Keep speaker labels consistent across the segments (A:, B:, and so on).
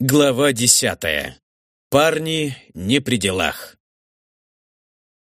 A: Глава десятая. Парни не при делах.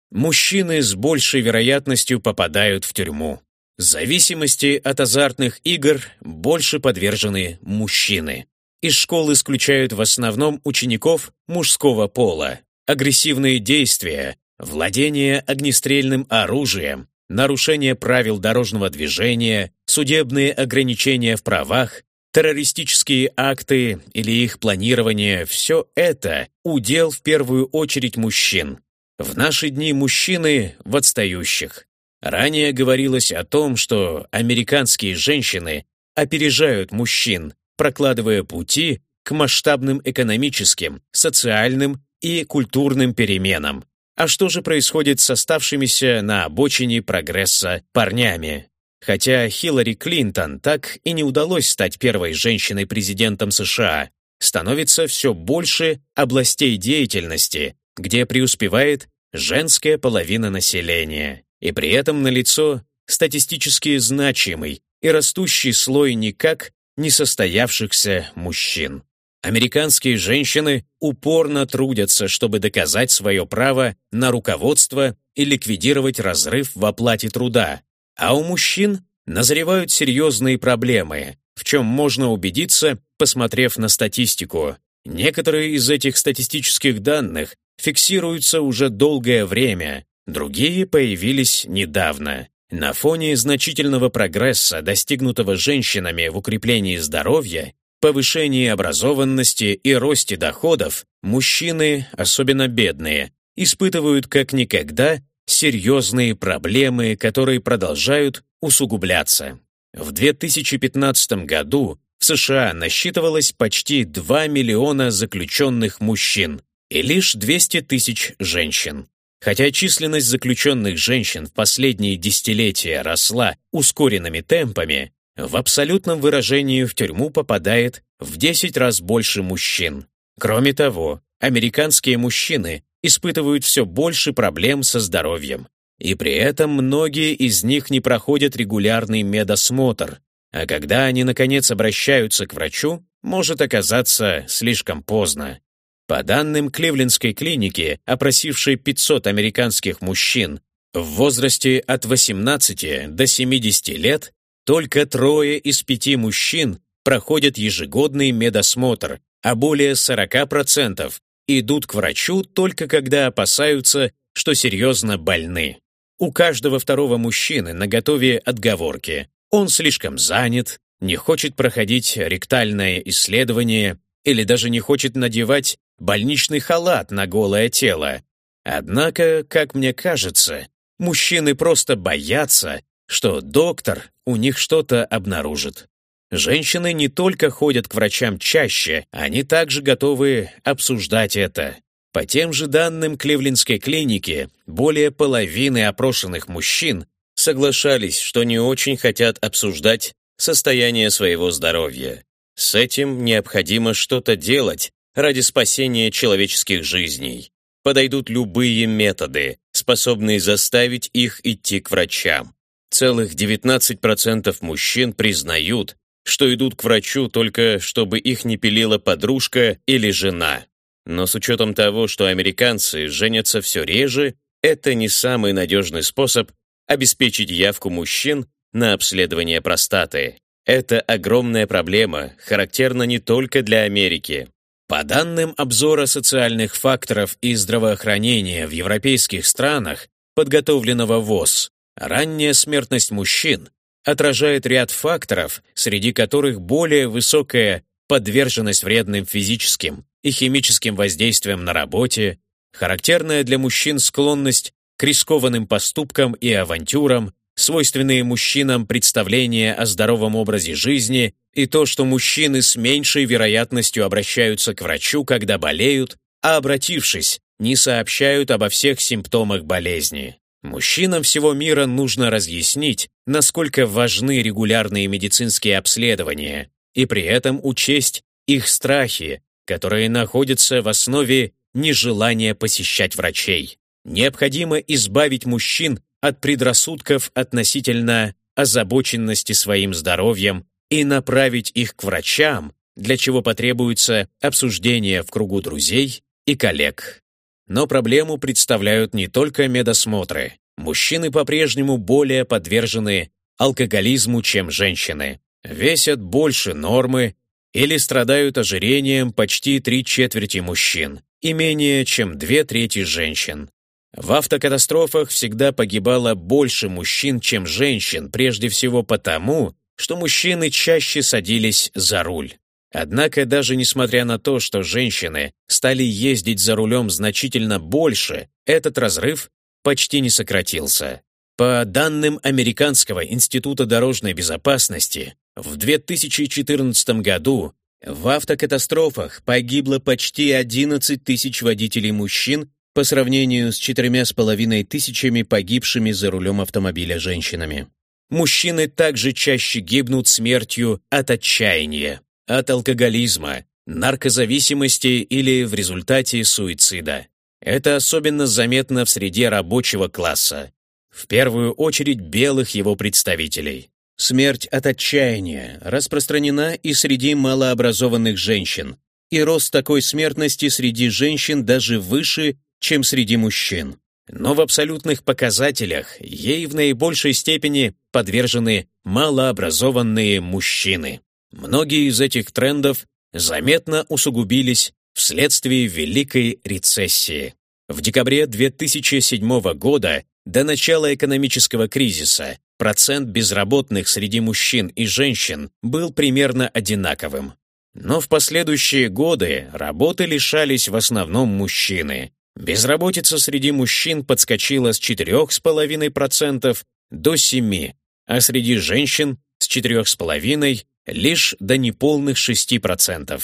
A: Мужчины с большей вероятностью попадают в тюрьму. Зависимости от азартных игр больше подвержены мужчины. Из школ исключают в основном учеников мужского пола. Агрессивные действия, владение огнестрельным оружием, нарушение правил дорожного движения, судебные ограничения в правах, Террористические акты или их планирование – все это удел в первую очередь мужчин. В наши дни мужчины в отстающих. Ранее говорилось о том, что американские женщины опережают мужчин, прокладывая пути к масштабным экономическим, социальным и культурным переменам. А что же происходит с оставшимися на обочине прогресса парнями? Хотя Хиллари Клинтон так и не удалось стать первой женщиной-президентом США, становится все больше областей деятельности, где преуспевает женская половина населения. И при этом налицо статистически значимый и растущий слой никак не состоявшихся мужчин. Американские женщины упорно трудятся, чтобы доказать свое право на руководство и ликвидировать разрыв в оплате труда, а у мужчин назревают серьезные проблемы, в чем можно убедиться, посмотрев на статистику. Некоторые из этих статистических данных фиксируются уже долгое время, другие появились недавно. На фоне значительного прогресса, достигнутого женщинами в укреплении здоровья, повышении образованности и росте доходов, мужчины, особенно бедные, испытывают как никогда серьезные проблемы, которые продолжают усугубляться. В 2015 году в США насчитывалось почти 2 миллиона заключенных мужчин и лишь 200 тысяч женщин. Хотя численность заключенных женщин в последние десятилетия росла ускоренными темпами, в абсолютном выражении в тюрьму попадает в 10 раз больше мужчин. Кроме того, американские мужчины испытывают все больше проблем со здоровьем. И при этом многие из них не проходят регулярный медосмотр, а когда они, наконец, обращаются к врачу, может оказаться слишком поздно. По данным Кливлендской клиники, опросившей 500 американских мужчин в возрасте от 18 до 70 лет, только трое из пяти мужчин проходят ежегодный медосмотр, а более 40% идут к врачу только когда опасаются, что серьезно больны. У каждого второго мужчины наготове отговорки. Он слишком занят, не хочет проходить ректальное исследование или даже не хочет надевать больничный халат на голое тело. Однако, как мне кажется, мужчины просто боятся, что доктор у них что-то обнаружит. Женщины не только ходят к врачам чаще, они также готовы обсуждать это. По тем же данным Кливлендской клиники, более половины опрошенных мужчин соглашались, что не очень хотят обсуждать состояние своего здоровья. С этим необходимо что-то делать ради спасения человеческих жизней. Подойдут любые методы, способные заставить их идти к врачам. Целых 19% мужчин признают, что идут к врачу только чтобы их не пилила подружка или жена. Но с учетом того, что американцы женятся все реже, это не самый надежный способ обеспечить явку мужчин на обследование простаты. Это огромная проблема, характерна не только для Америки. По данным обзора социальных факторов и здравоохранения в европейских странах, подготовленного ВОЗ, ранняя смертность мужчин отражает ряд факторов, среди которых более высокая подверженность вредным физическим и химическим воздействиям на работе, характерная для мужчин склонность к рискованным поступкам и авантюрам, свойственные мужчинам представления о здоровом образе жизни и то, что мужчины с меньшей вероятностью обращаются к врачу, когда болеют, а обратившись, не сообщают обо всех симптомах болезни. Мужчинам всего мира нужно разъяснить, насколько важны регулярные медицинские обследования, и при этом учесть их страхи, которые находятся в основе нежелания посещать врачей. Необходимо избавить мужчин от предрассудков относительно озабоченности своим здоровьем и направить их к врачам, для чего потребуется обсуждение в кругу друзей и коллег. Но проблему представляют не только медосмотры. Мужчины по-прежнему более подвержены алкоголизму, чем женщины, весят больше нормы или страдают ожирением почти три четверти мужчин и менее чем две трети женщин. В автокатастрофах всегда погибало больше мужчин, чем женщин, прежде всего потому, что мужчины чаще садились за руль. Однако даже несмотря на то, что женщины стали ездить за рулем значительно больше, этот разрыв почти не сократился. По данным Американского института дорожной безопасности, в 2014 году в автокатастрофах погибло почти 11 тысяч водителей мужчин по сравнению с четырьмя с половиной тысячами погибшими за рулем автомобиля женщинами. Мужчины также чаще гибнут смертью от отчаяния, от алкоголизма, наркозависимости или в результате суицида. Это особенно заметно в среде рабочего класса, в первую очередь белых его представителей. Смерть от отчаяния распространена и среди малообразованных женщин, и рост такой смертности среди женщин даже выше, чем среди мужчин. Но в абсолютных показателях ей в наибольшей степени подвержены малообразованные мужчины. Многие из этих трендов заметно усугубились вследствие Великой рецессии. В декабре 2007 года, до начала экономического кризиса, процент безработных среди мужчин и женщин был примерно одинаковым. Но в последующие годы работы лишались в основном мужчины, Безработица среди мужчин подскочила с 4,5% до 7%, а среди женщин с 4,5% лишь до неполных 6%.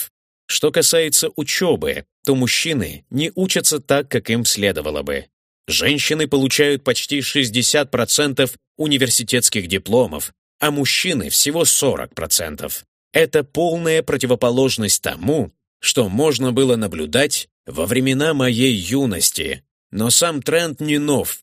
A: Что касается учебы, то мужчины не учатся так, как им следовало бы. Женщины получают почти 60% университетских дипломов, а мужчины всего 40%. Это полная противоположность тому, что можно было наблюдать во времена моей юности, но сам тренд не нов.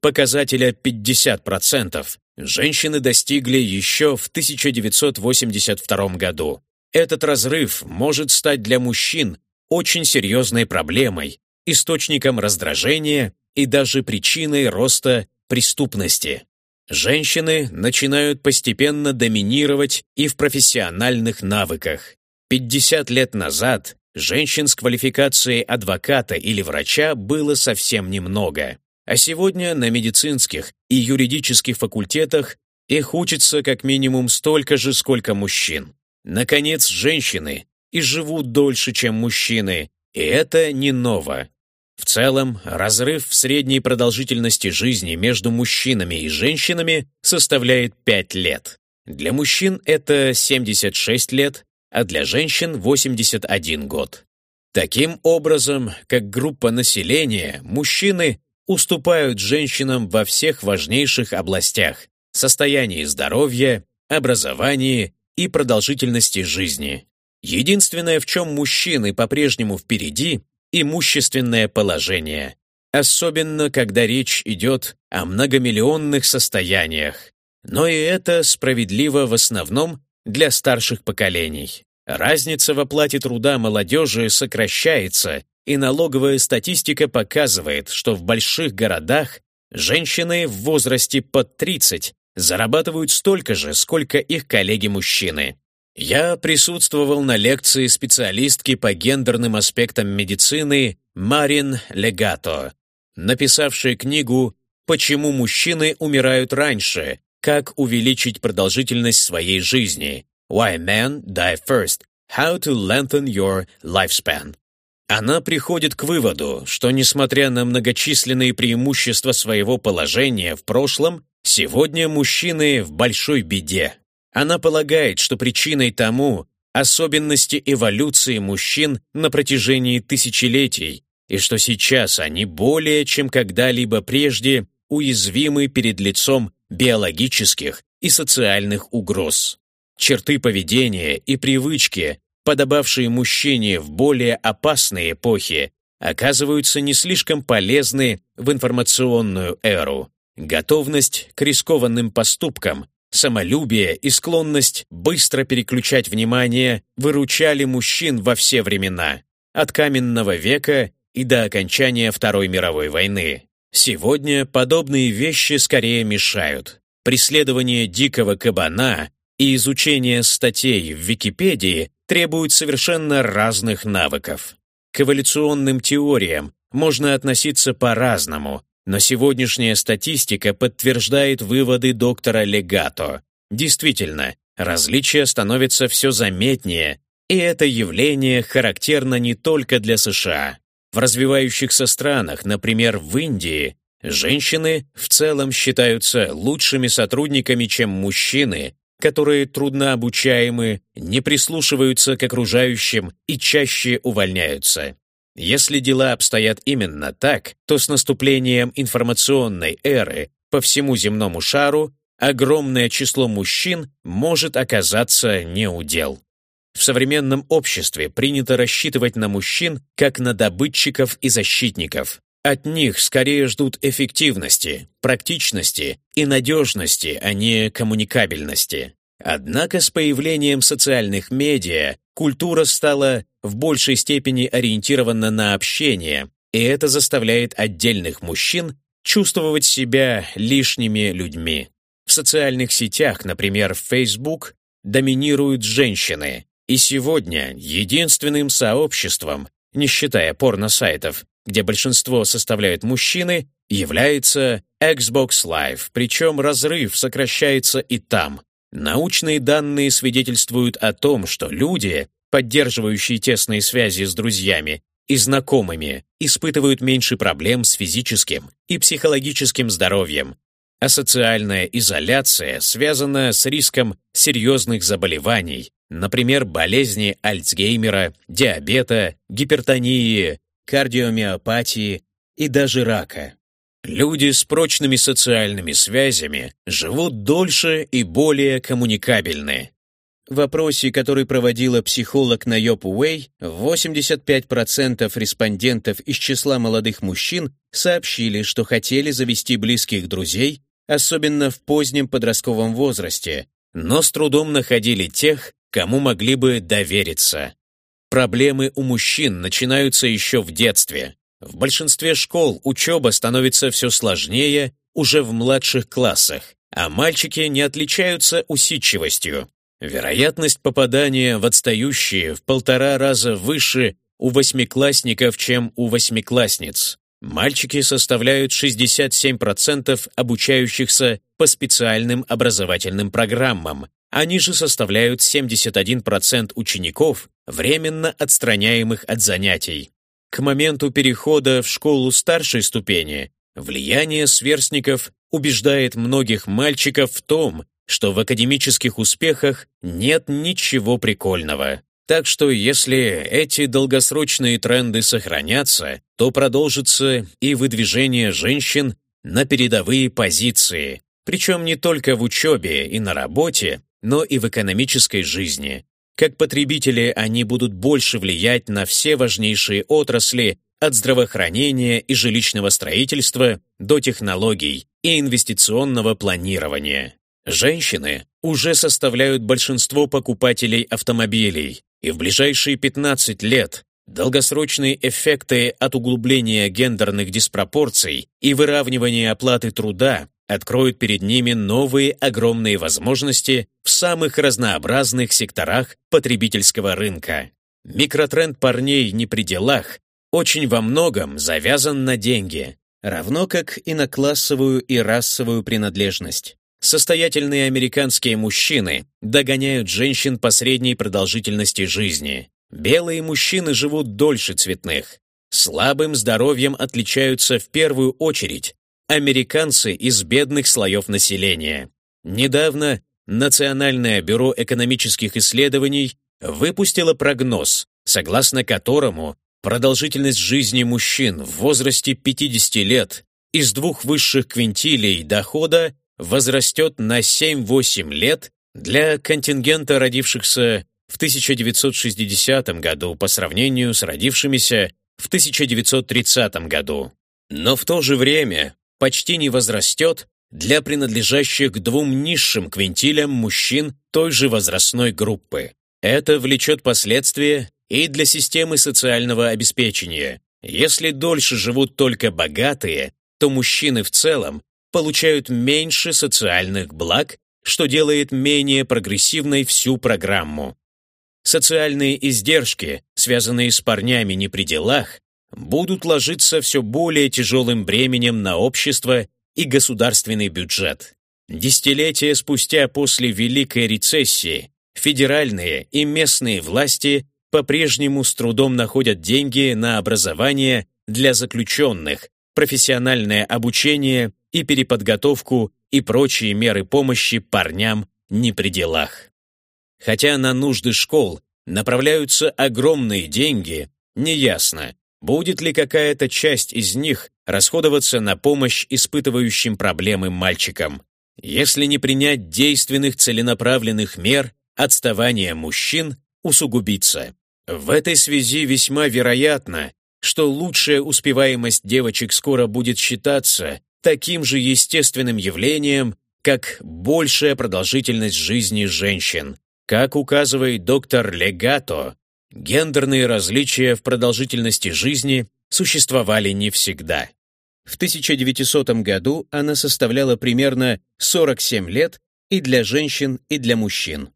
A: Показателя 50% женщины достигли еще в 1982 году. Этот разрыв может стать для мужчин очень серьезной проблемой, источником раздражения и даже причиной роста преступности. Женщины начинают постепенно доминировать и в профессиональных навыках. 50 лет назад женщин с квалификацией адвоката или врача было совсем немного, а сегодня на медицинских и юридических факультетах их учатся как минимум столько же, сколько мужчин. Наконец, женщины и живут дольше, чем мужчины, и это не ново. В целом, разрыв в средней продолжительности жизни между мужчинами и женщинами составляет 5 лет. Для мужчин это 76 лет, а для женщин 81 год. Таким образом, как группа населения, мужчины уступают женщинам во всех важнейших областях – состоянии здоровья, образовании и продолжительности жизни. Единственное, в чем мужчины по-прежнему впереди – имущественное положение, особенно когда речь идет о многомиллионных состояниях. Но и это справедливо в основном для старших поколений. Разница в оплате труда молодежи сокращается, и налоговая статистика показывает, что в больших городах женщины в возрасте под 30 зарабатывают столько же, сколько их коллеги-мужчины. Я присутствовал на лекции специалистки по гендерным аспектам медицины Марин Легато, написавшей книгу «Почему мужчины умирают раньше как увеличить продолжительность своей жизни. Why Men Die First. How to Lengthen Your Lifespan. Она приходит к выводу, что, несмотря на многочисленные преимущества своего положения в прошлом, сегодня мужчины в большой беде. Она полагает, что причиной тому особенности эволюции мужчин на протяжении тысячелетий, и что сейчас они более чем когда-либо прежде уязвимы перед лицом биологических и социальных угроз. Черты поведения и привычки, подобавшие мужчине в более опасные эпохи, оказываются не слишком полезны в информационную эру. Готовность к рискованным поступкам, самолюбие и склонность быстро переключать внимание выручали мужчин во все времена, от каменного века и до окончания Второй мировой войны. Сегодня подобные вещи скорее мешают. Преследование дикого кабана и изучение статей в Википедии требуют совершенно разных навыков. К эволюционным теориям можно относиться по-разному, но сегодняшняя статистика подтверждает выводы доктора Легато. Действительно, различия становятся все заметнее, и это явление характерно не только для США. В развивающихся странах, например, в Индии, женщины в целом считаются лучшими сотрудниками, чем мужчины, которые труднообучаемы, не прислушиваются к окружающим и чаще увольняются. Если дела обстоят именно так, то с наступлением информационной эры по всему земному шару огромное число мужчин может оказаться неудел. В современном обществе принято рассчитывать на мужчин как на добытчиков и защитников. От них скорее ждут эффективности, практичности и надежности, а не коммуникабельности. Однако с появлением социальных медиа культура стала в большей степени ориентирована на общение, и это заставляет отдельных мужчин чувствовать себя лишними людьми. В социальных сетях, например, в Facebook, доминируют женщины, и сегодня единственным сообществом, не считая порно-сайтов, где большинство составляют мужчины, является Xbox Live, причем разрыв сокращается и там. Научные данные свидетельствуют о том, что люди, поддерживающие тесные связи с друзьями и знакомыми, испытывают меньше проблем с физическим и психологическим здоровьем, а социальная изоляция связана с риском серьезных заболеваний, например, болезни Альцгеймера, диабета, гипертонии, кардиомиопатии и даже рака. Люди с прочными социальными связями живут дольше и более коммуникабельны. В опросе, который проводила психолог Найоп Уэй, 85% респондентов из числа молодых мужчин сообщили, что хотели завести близких друзей, особенно в позднем подростковом возрасте, но с трудом находили тех, кому могли бы довериться. Проблемы у мужчин начинаются еще в детстве. В большинстве школ учеба становится все сложнее уже в младших классах, а мальчики не отличаются усидчивостью. Вероятность попадания в отстающие в полтора раза выше у восьмиклассников, чем у восьмиклассниц. Мальчики составляют 67% обучающихся по специальным образовательным программам, они же составляют 71% учеников, временно отстраняемых от занятий. К моменту перехода в школу старшей ступени влияние сверстников убеждает многих мальчиков в том, что в академических успехах нет ничего прикольного. Так что если эти долгосрочные тренды сохранятся, то продолжится и выдвижение женщин на передовые позиции, причем не только в учебе и на работе, но и в экономической жизни. Как потребители они будут больше влиять на все важнейшие отрасли от здравоохранения и жилищного строительства до технологий и инвестиционного планирования. Женщины уже составляют большинство покупателей автомобилей, и в ближайшие 15 лет долгосрочные эффекты от углубления гендерных диспропорций и выравнивания оплаты труда откроют перед ними новые огромные возможности в самых разнообразных секторах потребительского рынка. Микротренд парней не при делах очень во многом завязан на деньги, равно как и на классовую и расовую принадлежность. Состоятельные американские мужчины догоняют женщин по средней продолжительности жизни. Белые мужчины живут дольше цветных. Слабым здоровьем отличаются в первую очередь американцы из бедных слоев населения. Недавно Национальное бюро экономических исследований выпустило прогноз, согласно которому продолжительность жизни мужчин в возрасте 50 лет из двух высших квинтилей дохода возрастет на 7-8 лет для контингента родившихся в 1960 году по сравнению с родившимися в 1930 году. Но в то же время почти не возрастет для принадлежащих к двум низшим квинтилям мужчин той же возрастной группы. Это влечет последствия и для системы социального обеспечения. Если дольше живут только богатые, то мужчины в целом получают меньше социальных благ, что делает менее прогрессивной всю программу. Социальные издержки, связанные с парнями не при делах, будут ложиться все более тяжелым бременем на общество и государственный бюджет. Десятилетия спустя после Великой рецессии федеральные и местные власти по-прежнему с трудом находят деньги на образование для заключенных, профессиональное обучение и переподготовку и прочие меры помощи парням не при делах. Хотя на нужды школ направляются огромные деньги, неясно, будет ли какая-то часть из них расходоваться на помощь испытывающим проблемы мальчикам. Если не принять действенных целенаправленных мер, отставание мужчин усугубится. В этой связи весьма вероятно, что лучшая успеваемость девочек скоро будет считаться таким же естественным явлением, как большая продолжительность жизни женщин. Как указывает доктор Легато, гендерные различия в продолжительности жизни существовали не всегда. В 1900 году она составляла примерно 47 лет и для женщин, и для мужчин.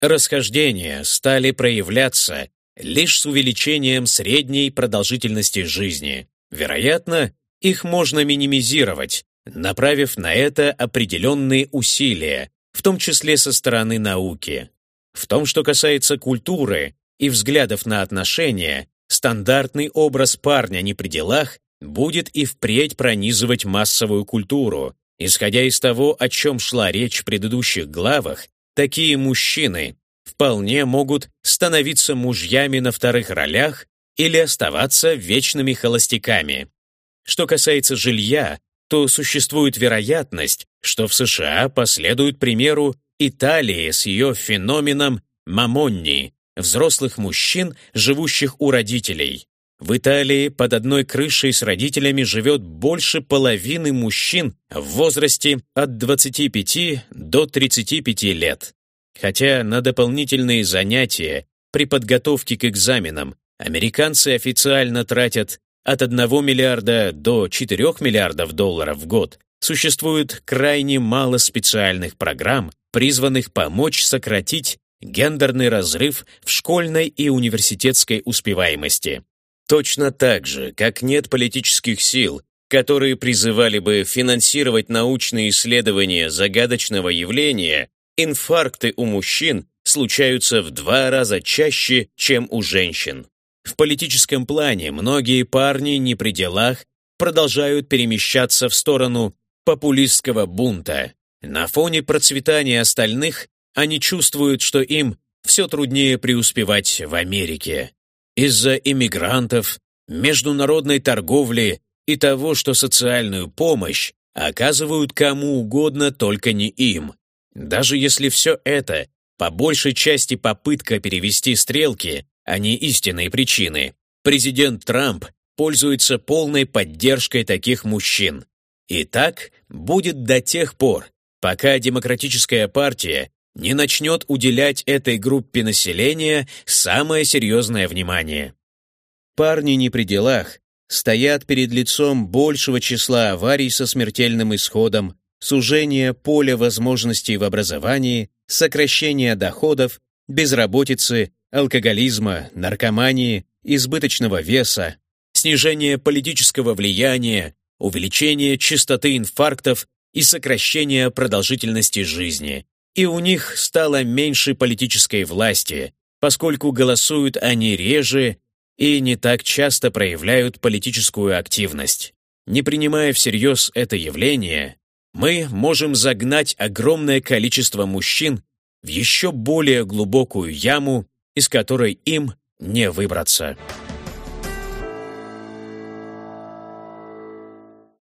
A: Расхождения стали проявляться лишь с увеличением средней продолжительности жизни. Вероятно, их можно минимизировать, направив на это определенные усилия, в том числе со стороны науки. В том, что касается культуры и взглядов на отношения, стандартный образ парня не при делах будет и впредь пронизывать массовую культуру. Исходя из того, о чем шла речь в предыдущих главах, такие мужчины вполне могут становиться мужьями на вторых ролях или оставаться вечными холостяками. Что касается жилья, то существует вероятность, что в США последуют примеру Италии с ее феноменом мамонни, взрослых мужчин, живущих у родителей. В Италии под одной крышей с родителями живет больше половины мужчин в возрасте от 25 до 35 лет. Хотя на дополнительные занятия при подготовке к экзаменам американцы официально тратят от 1 миллиарда до 4 миллиардов долларов в год, существует крайне мало специальных программ, призванных помочь сократить гендерный разрыв в школьной и университетской успеваемости. Точно так же, как нет политических сил, которые призывали бы финансировать научные исследования загадочного явления, инфаркты у мужчин случаются в два раза чаще, чем у женщин. В политическом плане многие парни не при делах продолжают перемещаться в сторону популистского бунта. На фоне процветания остальных они чувствуют, что им все труднее преуспевать в Америке. Из-за иммигрантов, международной торговли и того, что социальную помощь оказывают кому угодно, только не им. Даже если все это по большей части попытка перевести стрелки, а не истинные причины, президент Трамп пользуется полной поддержкой таких мужчин. И так будет до тех пор, пока Демократическая партия не начнет уделять этой группе населения самое серьезное внимание. Парни не при делах стоят перед лицом большего числа аварий со смертельным исходом, сужения поля возможностей в образовании, сокращения доходов, безработицы, алкоголизма, наркомании, избыточного веса, снижения политического влияния, увеличения частоты инфарктов и сокращения продолжительности жизни. И у них стало меньше политической власти, поскольку голосуют они реже и не так часто проявляют политическую активность. Не принимая всерьез это явление, мы можем загнать огромное количество мужчин в еще более глубокую яму, из которой им не выбраться.